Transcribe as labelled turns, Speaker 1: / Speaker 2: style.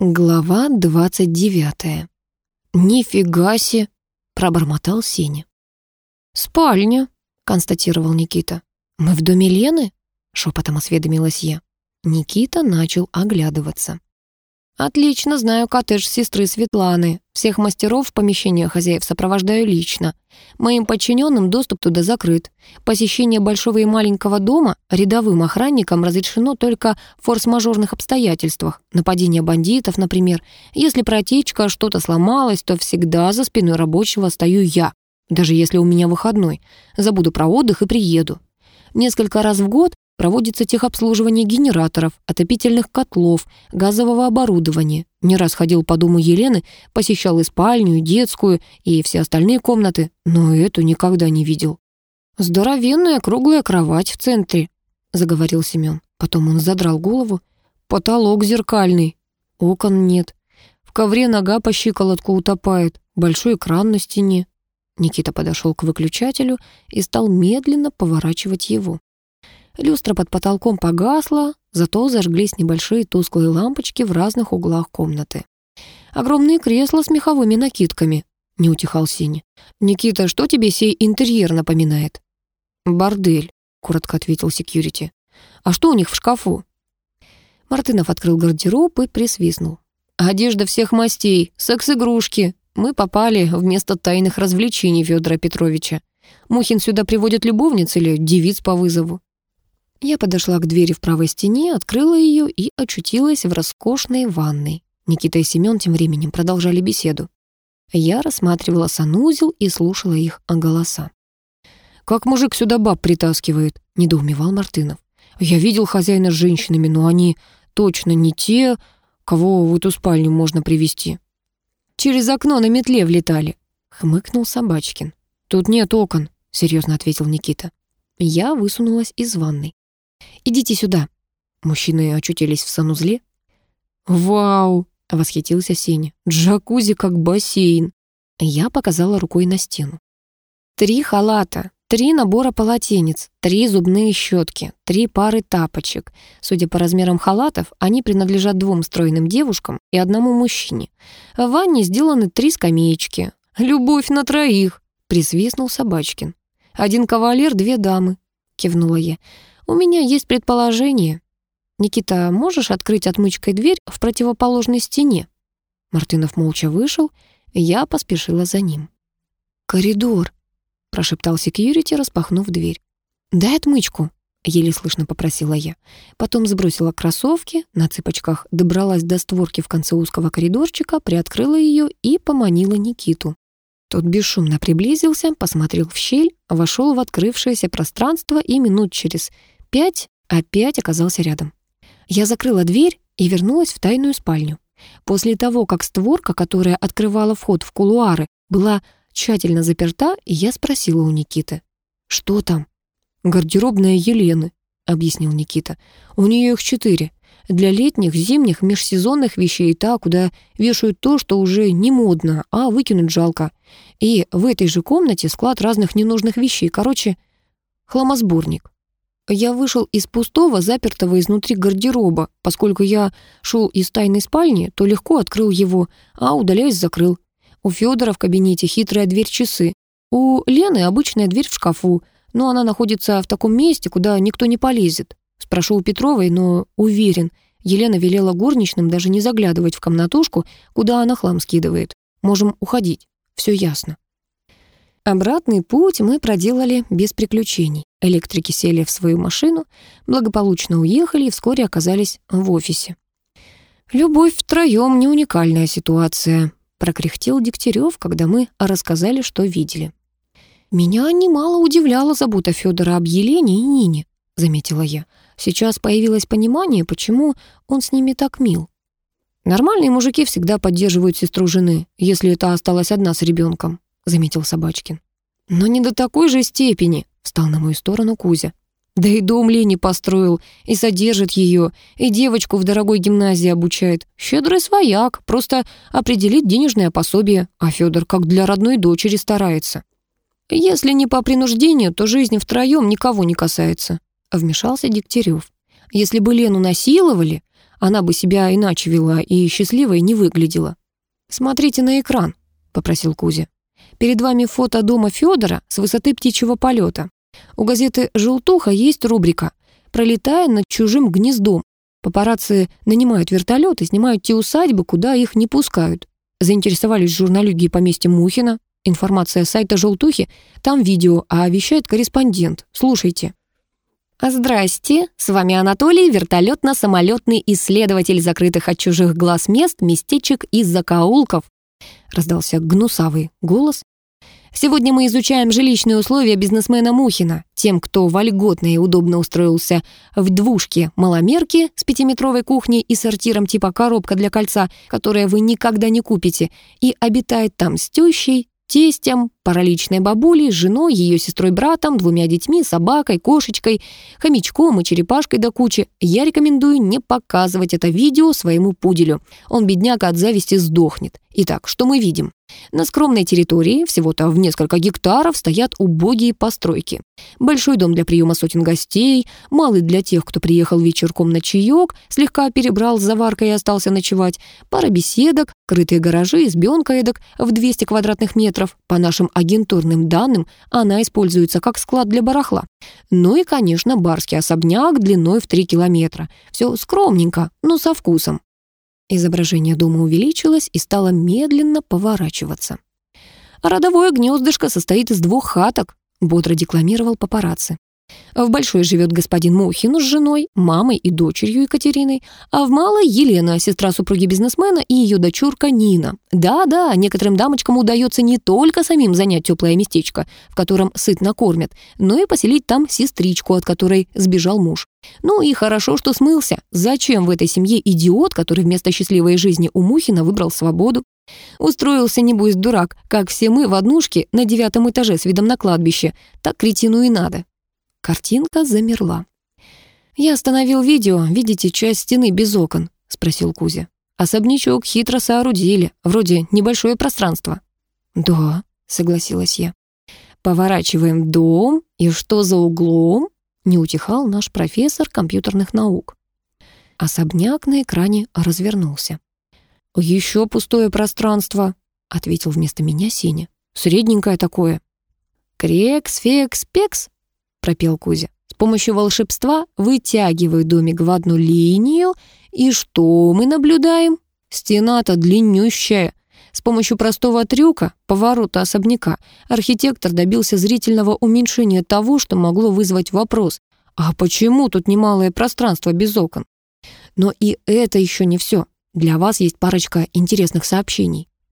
Speaker 1: Глава двадцать девятая. «Нифига себе!» — пробормотал Сеня. «Спальня», — констатировал Никита. «Мы в доме Лены?» — шепотом осведомилась я. Никита начал оглядываться. «Отлично знаю коттедж сестры Светланы. Всех мастеров в помещение хозяев сопровождаю лично. Моим подчиненным доступ туда закрыт. Посещение большого и маленького дома рядовым охранникам разрешено только в форс-мажорных обстоятельствах. Нападение бандитов, например. Если протечка, что-то сломалось, то всегда за спиной рабочего стою я. Даже если у меня выходной. Забуду про отдых и приеду. Несколько раз в год Проводится техобслуживание генераторов, отопительных котлов, газового оборудования. Не раз ходил по дому Елены, посещал и спальню, и детскую, и все остальные комнаты, но эту никогда не видел. «Здоровенная круглая кровать в центре», — заговорил Семен. Потом он задрал голову. «Потолок зеркальный. Окон нет. В ковре нога по щиколотку утопает. Большой экран на стене». Никита подошел к выключателю и стал медленно поворачивать его. Люстра под потолком погасла, зато зажглись небольшие тусклые лампочки в разных углах комнаты. Огромные кресла с меховыми накидками, не утихал Синий. «Никита, что тебе сей интерьер напоминает?» «Бордель», — коротко ответил секьюрити. «А что у них в шкафу?» Мартынов открыл гардероб и присвистнул. «Одежда всех мастей, секс-игрушки. Мы попали вместо тайных развлечений Федора Петровича. Мухин сюда приводит любовниц или девиц по вызову. Я подошла к двери в правой стене, открыла ее и очутилась в роскошной ванной. Никита и Семен тем временем продолжали беседу. Я рассматривала санузел и слушала их голоса. «Как мужик сюда баб притаскивает?» — недоумевал Мартынов. «Я видел хозяина с женщинами, но они точно не те, кого в эту спальню можно привести. «Через окно на метле влетали», — хмыкнул Собачкин. «Тут нет окон», — серьезно ответил Никита. Я высунулась из ванной. «Идите сюда». Мужчины очутились в санузле. «Вау!» — восхитился Сеня. «Джакузи как бассейн». Я показала рукой на стену. «Три халата, три набора полотенец, три зубные щетки, три пары тапочек. Судя по размерам халатов, они принадлежат двум стройным девушкам и одному мужчине. В ванне сделаны три скамеечки. «Любовь на троих!» — присвистнул Собачкин. «Один кавалер, две дамы», — кивнула я. «У меня есть предположение. Никита, можешь открыть отмычкой дверь в противоположной стене?» Мартынов молча вышел, я поспешила за ним. «Коридор», — прошептал секьюрити, распахнув дверь. «Дай отмычку», — еле слышно попросила я. Потом сбросила кроссовки, на цыпочках добралась до створки в конце узкого коридорчика, приоткрыла ее и поманила Никиту. Тот бесшумно приблизился, посмотрел в щель, вошел в открывшееся пространство и минут через Пять опять оказался рядом. Я закрыла дверь и вернулась в тайную спальню. После того, как створка, которая открывала вход в кулуары, была тщательно заперта, я спросила у Никиты. «Что там?» «Гардеробная Елены», — объяснил Никита. «У нее их четыре. Для летних, зимних, межсезонных вещей та, куда вешают то, что уже не модно, а выкинуть жалко. И в этой же комнате склад разных ненужных вещей. Короче, хламосборник. Я вышел из пустого, запертого изнутри гардероба. Поскольку я шел из тайной спальни, то легко открыл его, а удаляясь закрыл. У Федора в кабинете хитрая дверь часы. У Лены обычная дверь в шкафу, но она находится в таком месте, куда никто не полезет. Спрошу у Петровой, но уверен, Елена велела горничным даже не заглядывать в комнатушку, куда она хлам скидывает. Можем уходить, все ясно. Обратный путь мы проделали без приключений. Электрики сели в свою машину, благополучно уехали и вскоре оказались в офисе. «Любовь втроем не уникальная ситуация», — прокряхтел Дегтярев, когда мы рассказали, что видели. «Меня немало удивляла забота Федора об Елене и Нине», — заметила я. «Сейчас появилось понимание, почему он с ними так мил. Нормальные мужики всегда поддерживают сестру жены, если та осталась одна с ребенком заметил Собачкин. «Но не до такой же степени», — встал на мою сторону Кузя. «Да и дом Лени построил, и содержит ее, и девочку в дорогой гимназии обучает. Щедрый свояк, просто определит денежное пособие, а Федор как для родной дочери старается. Если не по принуждению, то жизнь втроем никого не касается», — вмешался Дегтярев. «Если бы Лену насиловали, она бы себя иначе вела и счастливой не выглядела. «Смотрите на экран», — попросил Кузя. «Перед вами фото дома Федора с высоты птичьего полета. У газеты «Желтуха» есть рубрика «Пролетая над чужим гнездом». Папарацци нанимают вертолет и снимают те усадьбы, куда их не пускают. Заинтересовались журналюги поместья Мухина. Информация с сайта «Желтухи». Там видео, а вещает корреспондент. Слушайте. Здрасте, с вами Анатолий, вертолетно-самолетный исследователь закрытых от чужих глаз мест, местечек и закоулков. Раздался гнусавый голос. Сегодня мы изучаем жилищные условия бизнесмена Мухина. Тем, кто вольготно и удобно устроился в двушке маломерки с пятиметровой кухней и сортиром типа коробка для кольца, которое вы никогда не купите, и обитает там с тещей, тестем, параличной бабулей, женой, ее сестрой-братом, двумя детьми, собакой, кошечкой, хомячком и черепашкой до кучи, я рекомендую не показывать это видео своему пуделю. Он, бедняга, от зависти сдохнет. Итак, что мы видим? На скромной территории, всего-то в несколько гектаров, стоят убогие постройки. Большой дом для приема сотен гостей, малый для тех, кто приехал вечерком на чаек, слегка перебрал с заваркой и остался ночевать, пара беседок, крытые гаражи, избенка эдак в 200 квадратных метров. По нашим агентурным данным, она используется как склад для барахла. Ну и, конечно, барский особняк длиной в 3 километра. Все скромненько, но со вкусом. Изображение дома увеличилось и стало медленно поворачиваться. «Родовое гнездышко состоит из двух хаток», — бодро декламировал папарацци. В большой живет господин Мухин с женой, мамой и дочерью Екатериной, а в малой Елена, сестра супруги бизнесмена и ее дочурка Нина. Да-да, некоторым дамочкам удается не только самим занять теплое местечко, в котором сытно кормят, но и поселить там сестричку, от которой сбежал муж. Ну и хорошо, что смылся. Зачем в этой семье идиот, который вместо счастливой жизни у Мухина выбрал свободу? Устроился, небось, дурак, как все мы в однушке на девятом этаже с видом на кладбище. Так кретину и надо. Картинка замерла. «Я остановил видео, видите, часть стены без окон?» — спросил Кузя. «Особнячок хитро соорудили, вроде небольшое пространство». «Да», — согласилась я. «Поворачиваем дом, и что за углом?» — не утихал наш профессор компьютерных наук. Особняк на экране развернулся. «Еще пустое пространство», — ответил вместо меня Сеня. «Средненькое такое». «Крекс, фекс, пекс», пропел Кузя. С помощью волшебства вытягиваю домик в одну линию, и что мы наблюдаем? Стена-то длиннющая. С помощью простого трюка, поворота особняка, архитектор добился зрительного уменьшения того, что могло вызвать вопрос, а почему тут немалое пространство без окон? Но и это еще не все. Для вас есть парочка интересных сообщений.